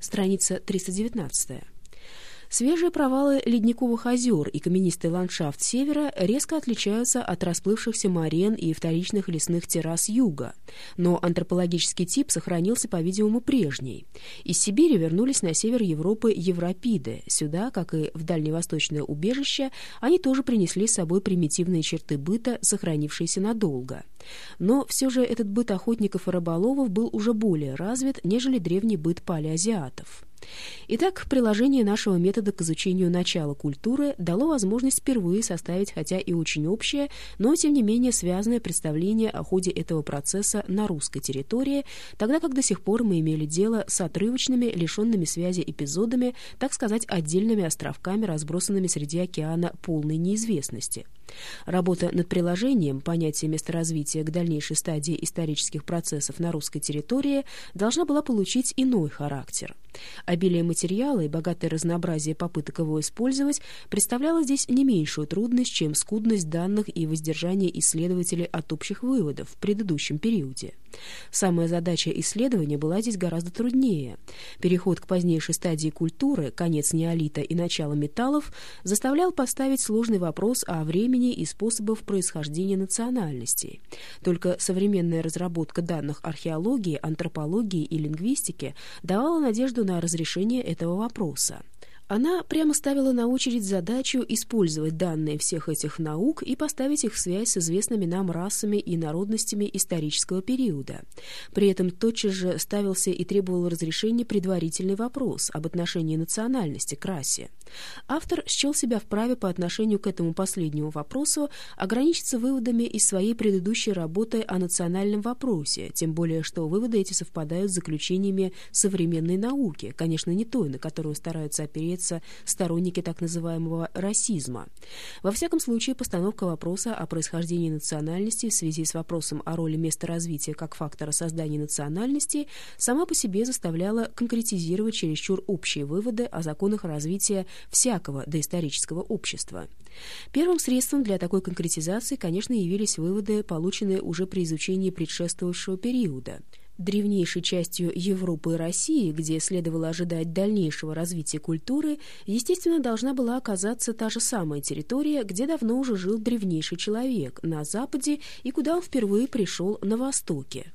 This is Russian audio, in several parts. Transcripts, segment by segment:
Страница 319. Свежие провалы ледниковых озер и каменистый ландшафт севера резко отличаются от расплывшихся морен и вторичных лесных террас юга, но антропологический тип сохранился, по-видимому, прежний. Из Сибири вернулись на север Европы европиды. Сюда, как и в дальневосточное убежище, они тоже принесли с собой примитивные черты быта, сохранившиеся надолго. Но все же этот быт охотников и рыболовов был уже более развит, нежели древний быт палеазиатов. Итак, приложение нашего метода к изучению начала культуры дало возможность впервые составить, хотя и очень общее, но тем не менее связанное представление о ходе этого процесса на русской территории, тогда как до сих пор мы имели дело с отрывочными, лишенными связи эпизодами, так сказать, отдельными островками, разбросанными среди океана полной неизвестности. Работа над приложением понятия месторазвития к дальнейшей стадии исторических процессов на русской территории должна была получить иной характер. Обилие материала и богатое разнообразие попыток его использовать представляло здесь не меньшую трудность, чем скудность данных и воздержание исследователей от общих выводов в предыдущем периоде. Самая задача исследования была здесь гораздо труднее. Переход к позднейшей стадии культуры, конец неолита и начало металлов, заставлял поставить сложный вопрос о времени и способах происхождения национальностей. Только современная разработка данных археологии, антропологии и лингвистики давала надежду на разрешение этого вопроса. Она прямо ставила на очередь задачу использовать данные всех этих наук и поставить их в связь с известными нам расами и народностями исторического периода. При этом тотчас же ставился и требовал разрешения предварительный вопрос об отношении национальности к расе. Автор счел себя вправе по отношению к этому последнему вопросу ограничиться выводами из своей предыдущей работы о национальном вопросе, тем более что выводы эти совпадают с заключениями современной науки, конечно, не той, на которую стараются опереться являются сторонники так называемого расизма. Во всяком случае, постановка вопроса о происхождении национальности в связи с вопросом о роли места развития как фактора создания национальности сама по себе заставляла конкретизировать чересчур общие выводы о законах развития всякого доисторического общества. Первым средством для такой конкретизации, конечно, явились выводы, полученные уже при изучении предшествовавшего периода – древнейшей частью Европы и России, где следовало ожидать дальнейшего развития культуры, естественно, должна была оказаться та же самая территория, где давно уже жил древнейший человек, на Западе и куда он впервые пришел на Востоке.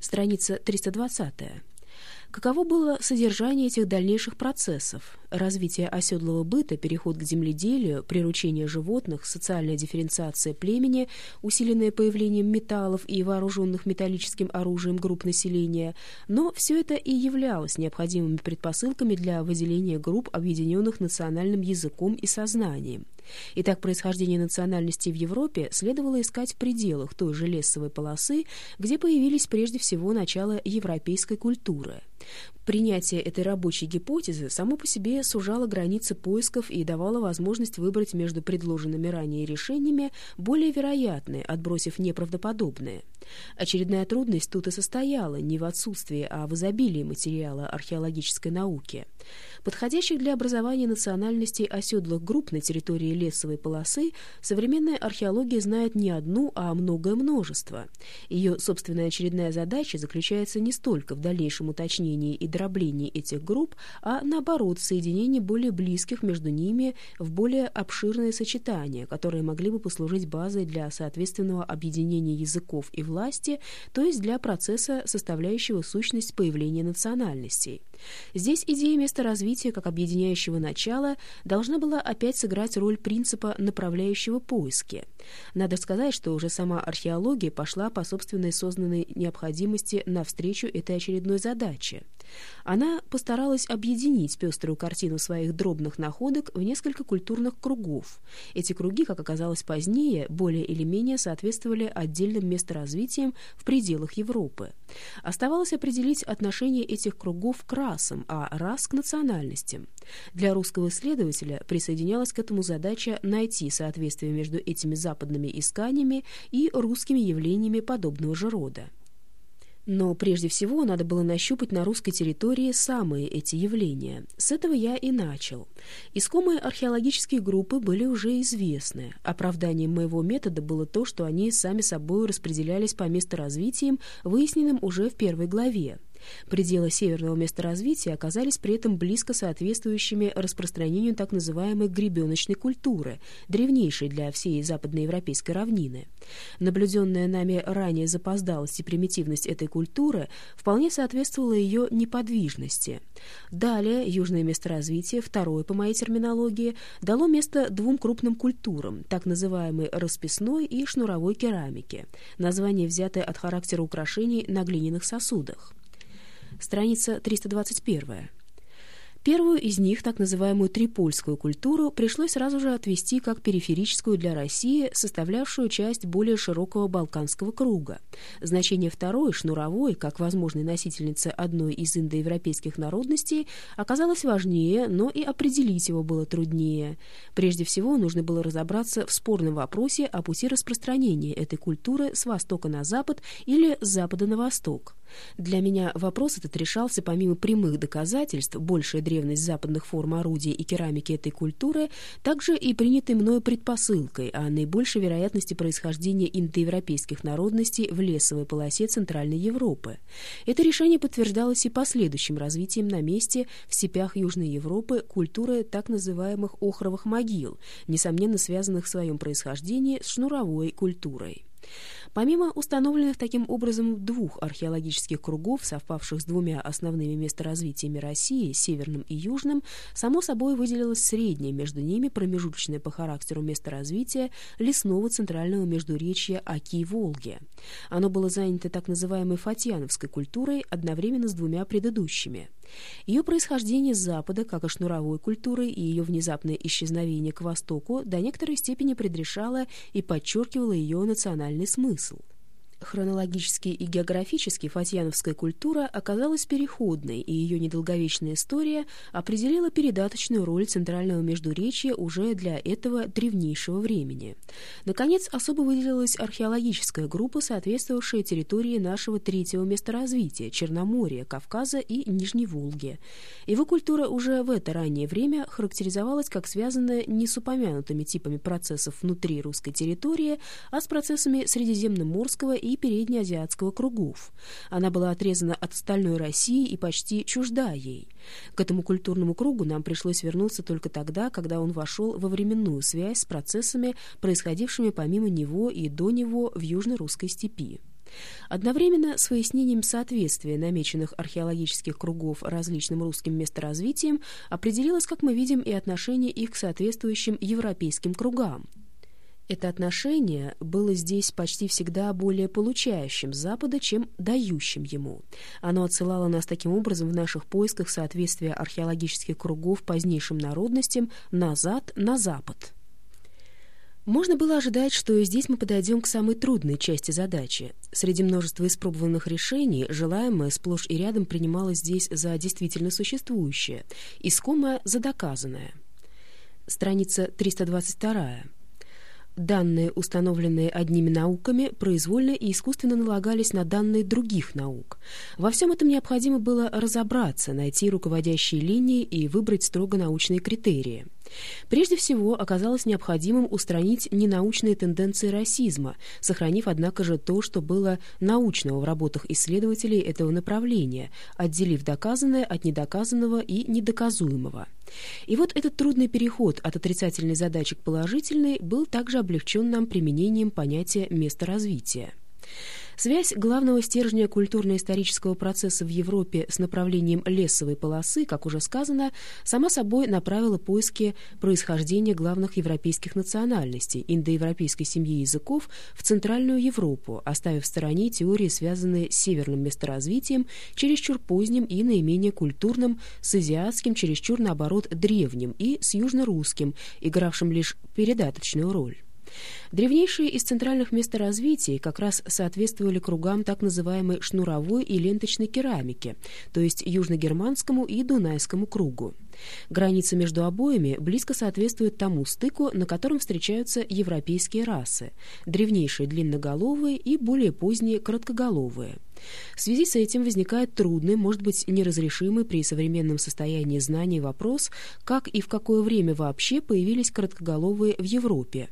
Страница 320. Каково было содержание этих дальнейших процессов? Развитие оседлого быта, переход к земледелию, приручение животных, социальная дифференциация племени, усиленное появлением металлов и вооруженных металлическим оружием групп населения, но все это и являлось необходимыми предпосылками для выделения групп, объединенных национальным языком и сознанием. Итак, происхождение национальности в Европе следовало искать в пределах той же лесовой полосы, где появились прежде всего начало европейской культуры. Принятие этой рабочей гипотезы само по себе сужало границы поисков и давало возможность выбрать между предложенными ранее решениями более вероятные, отбросив неправдоподобные. Очередная трудность тут и состояла не в отсутствии, а в изобилии материала археологической науки. Подходящих для образования национальностей оседлых групп на территории лесовой полосы современная археология знает не одну, а многое множество. Ее собственная очередная задача заключается не столько в дальнейшем уточнении и дроблении этих групп, а наоборот соединении более близких между ними в более обширные сочетания, которые могли бы послужить базой для соответственного объединения языков и власти, то есть для процесса, составляющего сущность появления национальностей. Здесь идея места развития как объединяющего начала должна была опять сыграть роль принципа направляющего поиски. Надо сказать, что уже сама археология пошла по собственной сознанной необходимости навстречу этой очередной задаче. Она постаралась объединить пеструю картину своих дробных находок в несколько культурных кругов. Эти круги, как оказалось позднее, более или менее соответствовали отдельным месторазвитиям в пределах Европы. Оставалось определить отношение этих кругов к расам, а рас к национальностям. Для русского исследователя присоединялась к этому задача найти соответствие между этими западными исканиями и русскими явлениями подобного же рода. Но прежде всего надо было нащупать на русской территории самые эти явления. С этого я и начал. Искомые археологические группы были уже известны. Оправданием моего метода было то, что они сами собой распределялись по месторазвитиям, выясненным уже в первой главе. Пределы северного месторазвития оказались при этом близко соответствующими распространению так называемой гребеночной культуры, древнейшей для всей западноевропейской равнины. Наблюденная нами ранее запоздалость и примитивность этой культуры вполне соответствовала ее неподвижности. Далее южное месторазвитие, второе по моей терминологии, дало место двум крупным культурам, так называемой расписной и шнуровой керамике, название взятое от характера украшений на глиняных сосудах. Страница 321. Первую из них, так называемую трипольскую культуру, пришлось сразу же отвести как периферическую для России, составлявшую часть более широкого Балканского круга. Значение второй, шнуровой, как возможной носительницы одной из индоевропейских народностей, оказалось важнее, но и определить его было труднее. Прежде всего, нужно было разобраться в спорном вопросе о пути распространения этой культуры с востока на запад или с запада на восток. Для меня вопрос этот решался помимо прямых доказательств, большая древность западных форм орудия и керамики этой культуры, также и принятой мною предпосылкой о наибольшей вероятности происхождения индоевропейских народностей в лесовой полосе Центральной Европы. Это решение подтверждалось и последующим развитием на месте в степях Южной Европы культуры так называемых охровых могил, несомненно связанных в своем происхождении с шнуровой культурой. Помимо установленных таким образом двух археологических кругов, совпавших с двумя основными месторазвитиями России, северным и южным, само собой выделилось среднее между ними промежуточное по характеру месторазвития лесного центрального междуречья Оки-Волги. Оно было занято так называемой фатьяновской культурой одновременно с двумя предыдущими. Ее происхождение с Запада, как и шнуровой культуры, и ее внезапное исчезновение к Востоку до некоторой степени предрешало и подчеркивало ее национальный смысл. Хронологически и географически фатьяновская культура оказалась переходной, и ее недолговечная история определила передаточную роль центрального междуречия уже для этого древнейшего времени. Наконец, особо выделилась археологическая группа, соответствовавшая территории нашего третьего месторазвития – Черноморья, Кавказа и Нижней Волги. Его культура уже в это раннее время характеризовалась как связанная не с упомянутыми типами процессов внутри русской территории, а с процессами Средиземноморского и и переднеазиатского кругов. Она была отрезана от остальной России и почти чужда ей. К этому культурному кругу нам пришлось вернуться только тогда, когда он вошел во временную связь с процессами, происходившими помимо него и до него в южно-русской степи. Одновременно с выяснением соответствия намеченных археологических кругов различным русским месторазвитием определилось, как мы видим, и отношение их к соответствующим европейским кругам – это отношение было здесь почти всегда более получающим Запада, чем дающим ему. Оно отсылало нас таким образом в наших поисках соответствия археологических кругов позднейшим народностям назад на Запад. Можно было ожидать, что здесь мы подойдем к самой трудной части задачи. Среди множества испробованных решений желаемое сплошь и рядом принималось здесь за действительно существующее, искомое за доказанное. Страница 322. Данные, установленные одними науками, произвольно и искусственно налагались на данные других наук. Во всем этом необходимо было разобраться, найти руководящие линии и выбрать строго научные критерии. Прежде всего, оказалось необходимым устранить ненаучные тенденции расизма, сохранив, однако же, то, что было научного в работах исследователей этого направления, отделив доказанное от недоказанного и недоказуемого. И вот этот трудный переход от отрицательной задачи к положительной был также облегчен нам применением понятия места развития. Связь главного стержня культурно-исторического процесса в Европе с направлением лесовой полосы, как уже сказано, сама собой направила поиски происхождения главных европейских национальностей, индоевропейской семьи языков в Центральную Европу, оставив в стороне теории, связанные с северным месторазвитием, чересчур поздним и наименее культурным, с азиатским, чересчур, наоборот, древним и с южно-русским, игравшим лишь передаточную роль. Древнейшие из центральных месторазвитий как раз соответствовали кругам так называемой шнуровой и ленточной керамики, то есть южногерманскому и дунайскому кругу. Граница между обоими близко соответствует тому стыку, на котором встречаются европейские расы, древнейшие длинноголовые и более поздние короткоголовые. В связи с этим возникает трудный, может быть, неразрешимый при современном состоянии знаний вопрос, как и в какое время вообще появились короткоголовые в Европе.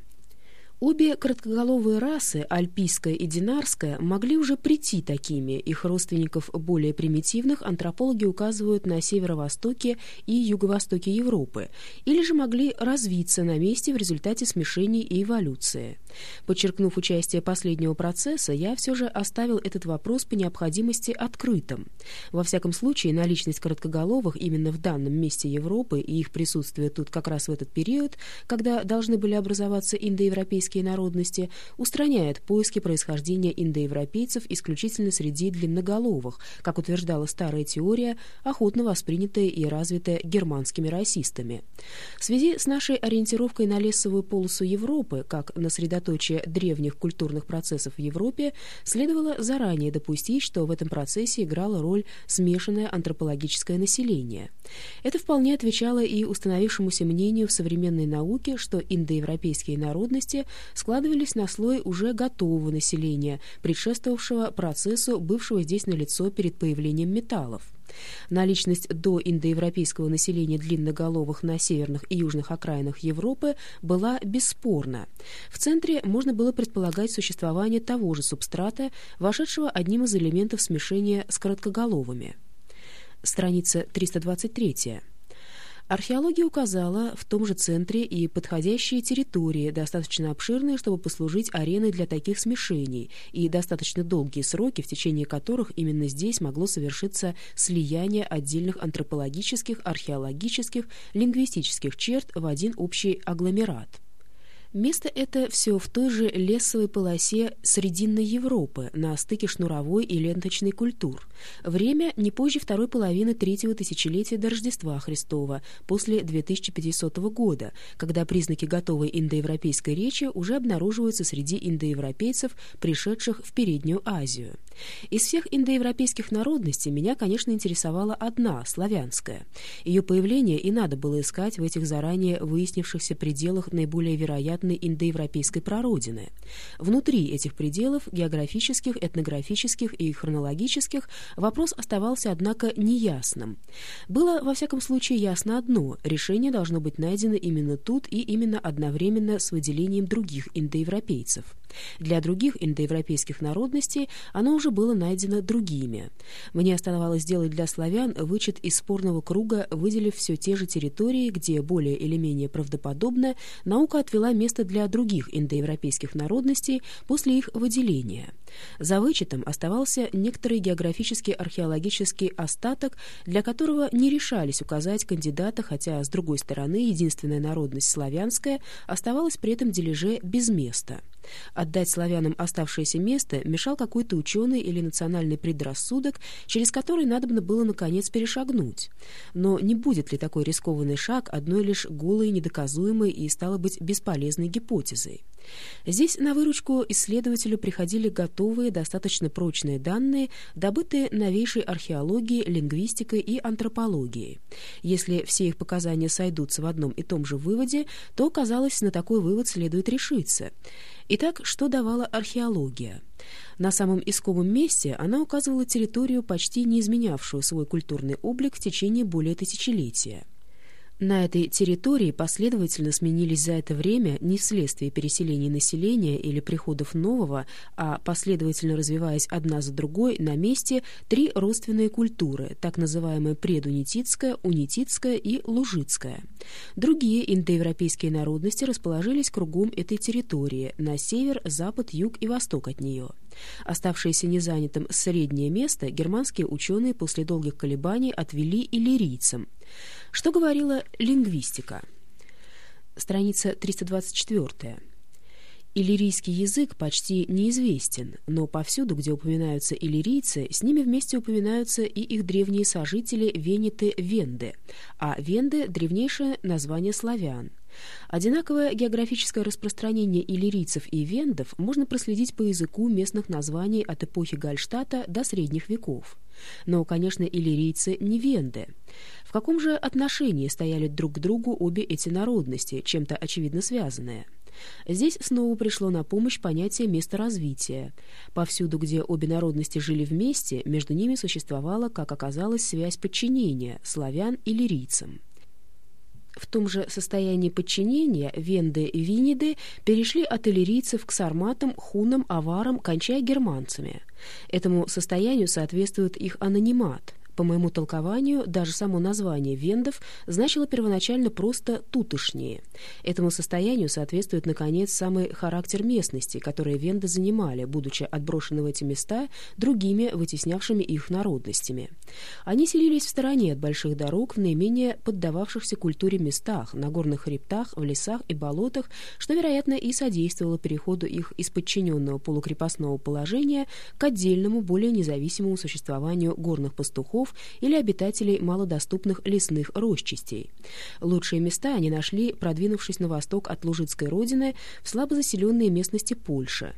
Обе короткоголовые расы, альпийская и динарская, могли уже прийти такими. Их родственников более примитивных антропологи указывают на северо-востоке и юго-востоке Европы, или же могли развиться на месте в результате смешений и эволюции. Подчеркнув участие последнего процесса, я все же оставил этот вопрос по необходимости открытым. Во всяком случае, наличность короткоголовых именно в данном месте Европы и их присутствие тут как раз в этот период, когда должны были образоваться индоевропейские индоевропейские народности, устраняет поиски происхождения индоевропейцев исключительно среди длинноголовых, как утверждала старая теория, охотно воспринятая и развитая германскими расистами. В связи с нашей ориентировкой на лесовую полосу Европы, как на средоточие древних культурных процессов в Европе, следовало заранее допустить, что в этом процессе играло роль смешанное антропологическое население. Это вполне отвечало и установившемуся мнению в современной науке, что индоевропейские народности складывались на слой уже готового населения, предшествовавшего процессу, бывшего здесь налицо перед появлением металлов. Наличность до индоевропейского населения длинноголовых на северных и южных окраинах Европы была бесспорна. В центре можно было предполагать существование того же субстрата, вошедшего одним из элементов смешения с короткоголовыми. Страница 323. Археология указала в том же центре и подходящие территории, достаточно обширные, чтобы послужить ареной для таких смешений, и достаточно долгие сроки, в течение которых именно здесь могло совершиться слияние отдельных антропологических, археологических, лингвистических черт в один общий агломерат. Место это все в той же лесовой полосе Срединной Европы, на стыке шнуровой и ленточной культур. Время не позже второй половины третьего тысячелетия до Рождества Христова, после 2500 года, когда признаки готовой индоевропейской речи уже обнаруживаются среди индоевропейцев, пришедших в Переднюю Азию. Из всех индоевропейских народностей меня, конечно, интересовала одна, славянская. Ее появление и надо было искать в этих заранее выяснившихся пределах наиболее вероятной индоевропейской прародины. Внутри этих пределов, географических, этнографических и хронологических, вопрос оставался, однако, неясным. Было, во всяком случае, ясно одно – решение должно быть найдено именно тут и именно одновременно с выделением других индоевропейцев. Для других индоевропейских народностей оно уже было найдено другими. Мне оставалось сделать для славян вычет из спорного круга, выделив все те же территории, где более или менее правдоподобно наука отвела место для других индоевропейских народностей после их выделения. За вычетом оставался некоторый географический археологический остаток, для которого не решались указать кандидата, хотя, с другой стороны, единственная народность славянская оставалась при этом дележе без места. Отдать славянам оставшееся место мешал какой-то ученый или национальный предрассудок, через который надобно было, наконец, перешагнуть. Но не будет ли такой рискованный шаг одной лишь голой, недоказуемой и, стало быть, бесполезной гипотезой? Здесь на выручку исследователю приходили готовые, достаточно прочные данные, добытые новейшей археологией, лингвистикой и антропологией. Если все их показания сойдутся в одном и том же выводе, то, казалось, на такой вывод следует решиться. Итак, что давала археология? На самом искомом месте она указывала территорию, почти не изменявшую свой культурный облик в течение более тысячелетия. На этой территории последовательно сменились за это время не вследствие переселений населения или приходов нового, а последовательно развиваясь одна за другой на месте три родственные культуры, так называемая предунититская, унититская и лужицкая. Другие индоевропейские народности расположились кругом этой территории, на север, запад, юг и восток от нее. Оставшееся незанятым среднее место германские ученые после долгих колебаний отвели иллирийцам – что говорила лингвистика? Страница 324. Иллирийский язык почти неизвестен, но повсюду, где упоминаются иллирийцы, с ними вместе упоминаются и их древние сожители вениты-венды, а венды — древнейшее название славян. Одинаковое географическое распространение иллирийцев и вендов можно проследить по языку местных названий от эпохи Гальштата до средних веков. Но, конечно, иллирийцы не венды. В каком же отношении стояли друг к другу обе эти народности, чем-то очевидно связанные? Здесь снова пришло на помощь понятие месторазвития. Повсюду, где обе народности жили вместе, между ними существовала, как оказалось, связь подчинения славян и лирийцам. В том же состоянии подчинения венды и виниды перешли от иллирийцев к сарматам, хунам, аварам, кончая германцами. Этому состоянию соответствует их анонимат – по моему толкованию, даже само название вендов значило первоначально просто «тутошние». Этому состоянию соответствует, наконец, самый характер местности, которые венды занимали, будучи отброшены в эти места другими, вытеснявшими их народностями. Они селились в стороне от больших дорог в наименее поддававшихся культуре местах, на горных хребтах, в лесах и болотах, что, вероятно, и содействовало переходу их из подчиненного полукрепостного положения к отдельному, более независимому существованию горных пастухов лесов или обитателей малодоступных лесных росчастей. Лучшие места они нашли, продвинувшись на восток от Лужицкой родины в слабо заселенные местности Польши.